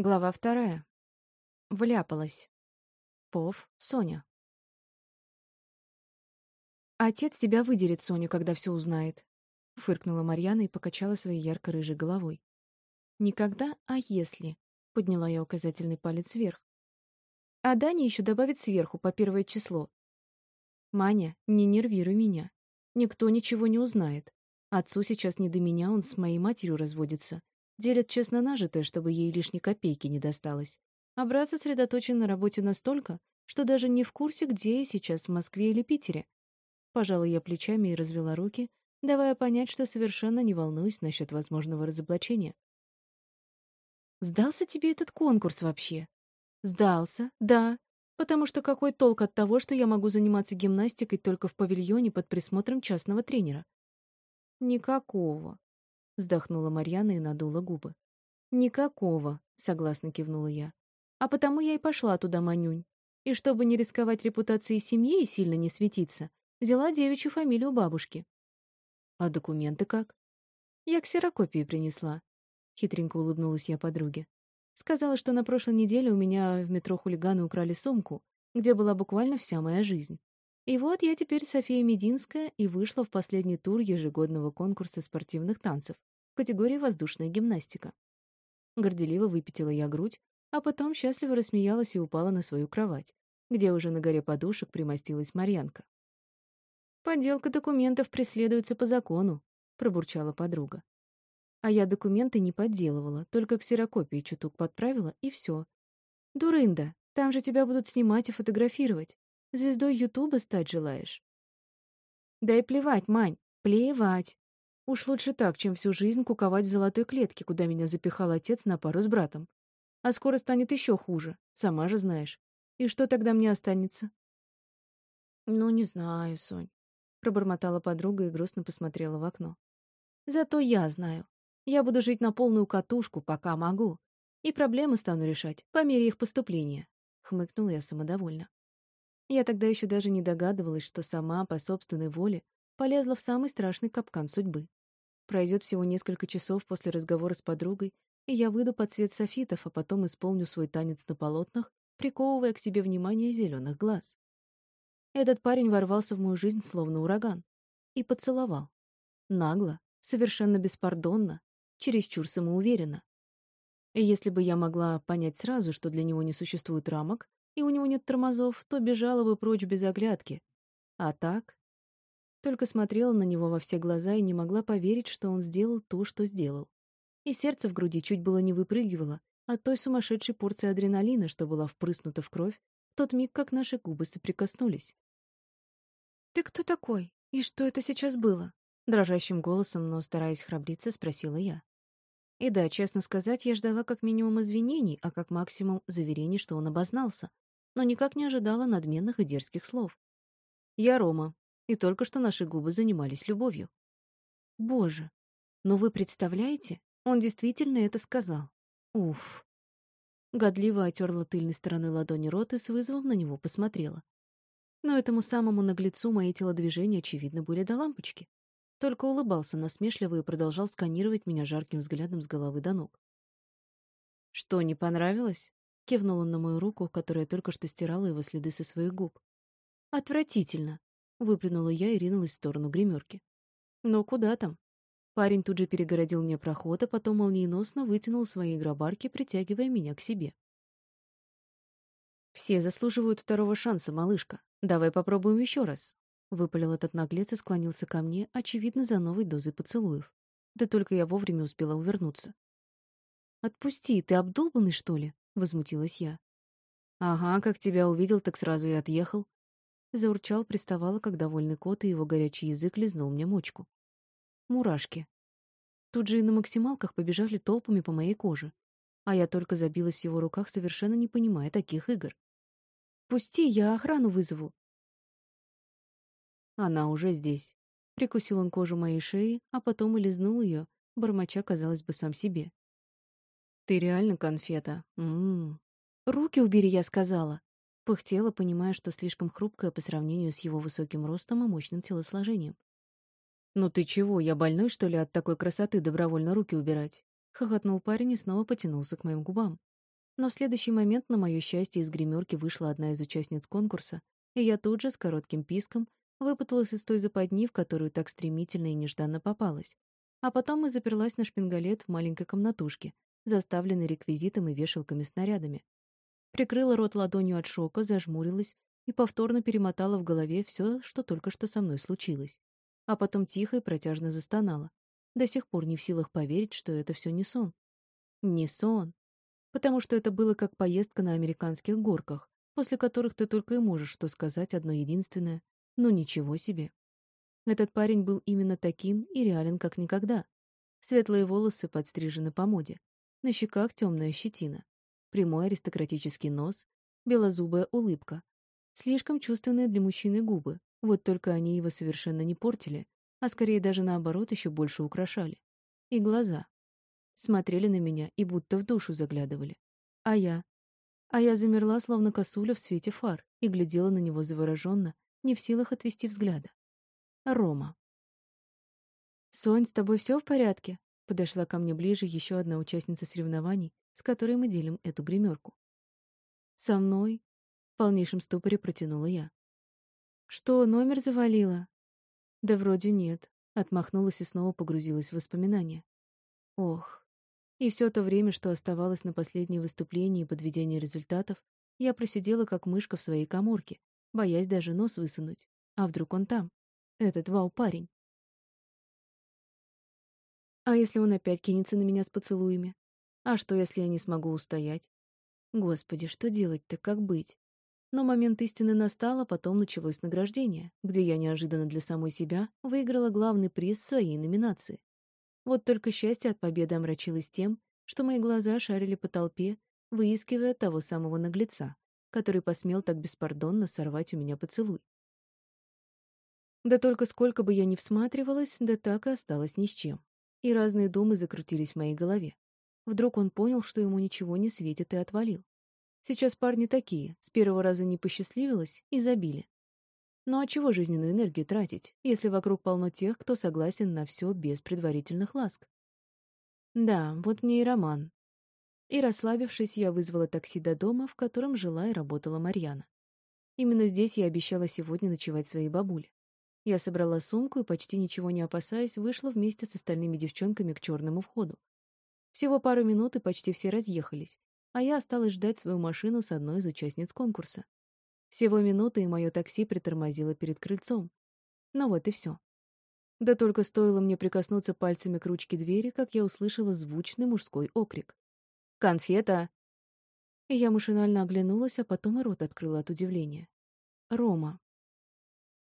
Глава вторая. Вляпалась. Пов, Соня. «Отец тебя выдерет, Соня, когда все узнает», — фыркнула Марьяна и покачала своей ярко-рыжей головой. «Никогда, а если?» — подняла я указательный палец вверх. «А Даня еще добавит сверху по первое число». «Маня, не нервируй меня. Никто ничего не узнает. Отцу сейчас не до меня, он с моей матерью разводится. Делят честно нажитое, чтобы ей лишней копейки не досталось. А брат сосредоточен на работе настолько, что даже не в курсе, где я сейчас, в Москве или Питере. Пожала я плечами и развела руки, давая понять, что совершенно не волнуюсь насчет возможного разоблачения. «Сдался тебе этот конкурс вообще?» «Сдался, да. Потому что какой толк от того, что я могу заниматься гимнастикой только в павильоне под присмотром частного тренера?» «Никакого», Вздохнула Марьяна и надула губы. «Никакого», — согласно кивнула я. «А потому я и пошла туда, Манюнь. И чтобы не рисковать репутацией семьи и сильно не светиться, взяла девичью фамилию бабушки». «А документы как?» «Я ксерокопии принесла», — хитренько улыбнулась я подруге. Сказала, что на прошлой неделе у меня в метро хулиганы украли сумку, где была буквально вся моя жизнь. И вот я теперь София Мединская и вышла в последний тур ежегодного конкурса спортивных танцев категории воздушная гимнастика. Горделиво выпятила я грудь, а потом счастливо рассмеялась и упала на свою кровать, где уже на горе подушек примостилась Марьянка. «Подделка документов преследуется по закону», — пробурчала подруга. А я документы не подделывала, только ксерокопии чуток подправила, и все. «Дурында, там же тебя будут снимать и фотографировать. Звездой Ютуба стать желаешь?» «Да и плевать, Мань, плевать. Уж лучше так, чем всю жизнь куковать в золотой клетке, куда меня запихал отец на пару с братом. А скоро станет еще хуже, сама же знаешь. И что тогда мне останется? Ну, не знаю, Сонь, пробормотала подруга и грустно посмотрела в окно. Зато я знаю. Я буду жить на полную катушку, пока могу. И проблемы стану решать по мере их поступления, хмыкнула я самодовольно. Я тогда еще даже не догадывалась, что сама по собственной воле полезла в самый страшный капкан судьбы. Пройдет всего несколько часов после разговора с подругой, и я выйду под цвет софитов, а потом исполню свой танец на полотнах, приковывая к себе внимание зеленых глаз. Этот парень ворвался в мою жизнь словно ураган и поцеловал. Нагло, совершенно беспардонно, чересчур самоуверенно. И если бы я могла понять сразу, что для него не существует рамок, и у него нет тормозов, то бежала бы прочь без оглядки. А так только смотрела на него во все глаза и не могла поверить, что он сделал то, что сделал. И сердце в груди чуть было не выпрыгивало от той сумасшедшей порции адреналина, что была впрыснута в кровь в тот миг, как наши губы соприкоснулись. «Ты кто такой? И что это сейчас было?» Дрожащим голосом, но стараясь храбриться, спросила я. И да, честно сказать, я ждала как минимум извинений, а как максимум заверений, что он обознался, но никак не ожидала надменных и дерзких слов. «Я Рома, и только что наши губы занимались любовью. Боже, но вы представляете, он действительно это сказал. Уф. Годливо отерла тыльной стороной ладони рот и с вызовом на него посмотрела. Но этому самому наглецу мои телодвижения, очевидно, были до лампочки. Только улыбался насмешливо и продолжал сканировать меня жарким взглядом с головы до ног. «Что, не понравилось?» — кивнул он на мою руку, которая только что стирала его следы со своих губ. «Отвратительно!» Выплюнула я и ринулась в сторону гримерки. Но куда там? Парень тут же перегородил мне проход, а потом молниеносно вытянул свои гробарки, притягивая меня к себе. «Все заслуживают второго шанса, малышка. Давай попробуем еще раз». Выпалил этот наглец и склонился ко мне, очевидно, за новой дозой поцелуев. Да только я вовремя успела увернуться. «Отпусти, ты обдолбанный, что ли?» — возмутилась я. «Ага, как тебя увидел, так сразу и отъехал», Заурчал, приставала, как довольный кот, и его горячий язык лизнул мне мочку. Мурашки. Тут же и на максималках побежали толпами по моей коже. А я только забилась в его руках, совершенно не понимая таких игр. «Пусти, я охрану вызову». Она уже здесь. Прикусил он кожу моей шеи, а потом и лизнул ее, бормоча, казалось бы, сам себе. «Ты реально конфета. М -м -м. «Руки убери», — я сказала. Пыхтела, понимая, что слишком хрупкая по сравнению с его высоким ростом и мощным телосложением. «Ну ты чего, я больной, что ли, от такой красоты добровольно руки убирать?» — хохотнул парень и снова потянулся к моим губам. Но в следующий момент, на мое счастье, из гримерки вышла одна из участниц конкурса, и я тут же, с коротким писком, выпуталась из той западни, в которую так стремительно и нежданно попалась. А потом и заперлась на шпингалет в маленькой комнатушке, заставленной реквизитом и вешалками снарядами. Прикрыла рот ладонью от шока, зажмурилась и повторно перемотала в голове все, что только что со мной случилось. А потом тихо и протяжно застонала. До сих пор не в силах поверить, что это все не сон. Не сон. Потому что это было как поездка на американских горках, после которых ты только и можешь что сказать одно единственное «ну ничего себе». Этот парень был именно таким и реален как никогда. Светлые волосы подстрижены по моде. На щеках темная щетина. Прямой аристократический нос, белозубая улыбка. Слишком чувственные для мужчины губы, вот только они его совершенно не портили, а скорее даже наоборот еще больше украшали. И глаза. Смотрели на меня и будто в душу заглядывали. А я? А я замерла, словно косуля в свете фар, и глядела на него завороженно, не в силах отвести взгляда. Рома. «Сонь, с тобой все в порядке?» Подошла ко мне ближе еще одна участница соревнований, с которой мы делим эту гримерку. «Со мной?» — в полнейшем ступоре протянула я. «Что, номер завалила?» «Да вроде нет», — отмахнулась и снова погрузилась в воспоминания. «Ох, и все то время, что оставалось на последнее выступление и подведение результатов, я просидела как мышка в своей коморке, боясь даже нос высунуть. А вдруг он там? Этот вау-парень. А если он опять кинется на меня с поцелуями? А что, если я не смогу устоять? Господи, что делать-то, как быть? Но момент истины настал, а потом началось награждение, где я неожиданно для самой себя выиграла главный приз своей номинации. Вот только счастье от победы омрачилось тем, что мои глаза шарили по толпе, выискивая того самого наглеца, который посмел так беспардонно сорвать у меня поцелуй. Да только сколько бы я ни всматривалась, да так и осталось ни с чем. И разные думы закрутились в моей голове. Вдруг он понял, что ему ничего не светит, и отвалил. Сейчас парни такие, с первого раза не посчастливилось и забили. Ну а чего жизненную энергию тратить, если вокруг полно тех, кто согласен на все без предварительных ласк? Да, вот мне и роман. И расслабившись, я вызвала такси до дома, в котором жила и работала Марьяна. Именно здесь я обещала сегодня ночевать своей бабуле. Я собрала сумку и, почти ничего не опасаясь, вышла вместе с остальными девчонками к черному входу. Всего пару минут, и почти все разъехались, а я осталась ждать свою машину с одной из участниц конкурса. Всего минуты, и мое такси притормозило перед крыльцом. Ну вот и все. Да только стоило мне прикоснуться пальцами к ручке двери, как я услышала звучный мужской окрик. «Конфета!» И я машинально оглянулась, а потом и рот открыла от удивления. «Рома».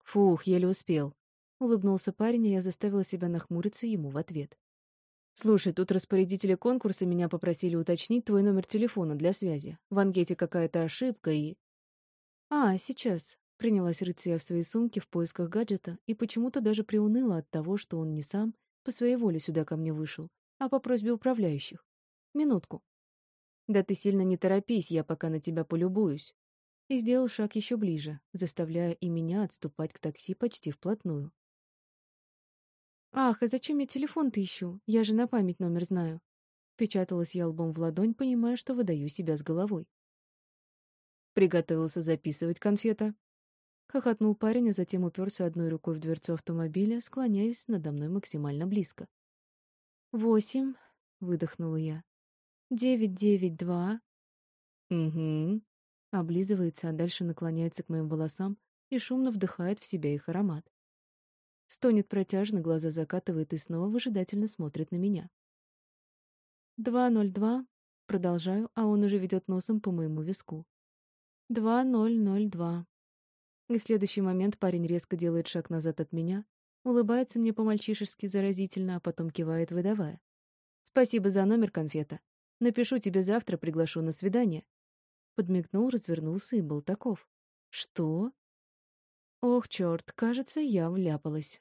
«Фух, еле успел», — улыбнулся парень, и я заставила себя нахмуриться ему в ответ. «Слушай, тут распорядители конкурса меня попросили уточнить твой номер телефона для связи. В анкете какая-то ошибка и...» «А, сейчас», — принялась рыться я в своей сумке в поисках гаджета и почему-то даже приуныла от того, что он не сам по своей воле сюда ко мне вышел, а по просьбе управляющих. «Минутку». «Да ты сильно не торопись, я пока на тебя полюбуюсь». И сделал шаг еще ближе, заставляя и меня отступать к такси почти вплотную. «Ах, а зачем я телефон-то ищу? Я же на память номер знаю». Печаталась я лбом в ладонь, понимая, что выдаю себя с головой. Приготовился записывать конфета. Хохотнул парень, а затем уперся одной рукой в дверцу автомобиля, склоняясь надо мной максимально близко. «Восемь», — выдохнула я. «Девять, девять, два». «Угу». Облизывается, а дальше наклоняется к моим волосам и шумно вдыхает в себя их аромат. Стонет протяжно, глаза закатывает и снова выжидательно смотрит на меня. «Два, ноль, два». Продолжаю, а он уже ведет носом по моему виску. Два ноль ноль два. И в следующий момент парень резко делает шаг назад от меня, улыбается мне по-мальчишески заразительно, а потом кивает, выдавая. «Спасибо за номер, конфета. Напишу тебе завтра, приглашу на свидание». Подмигнул, развернулся и был таков. «Что?» Ох, черт, кажется, я вляпалась.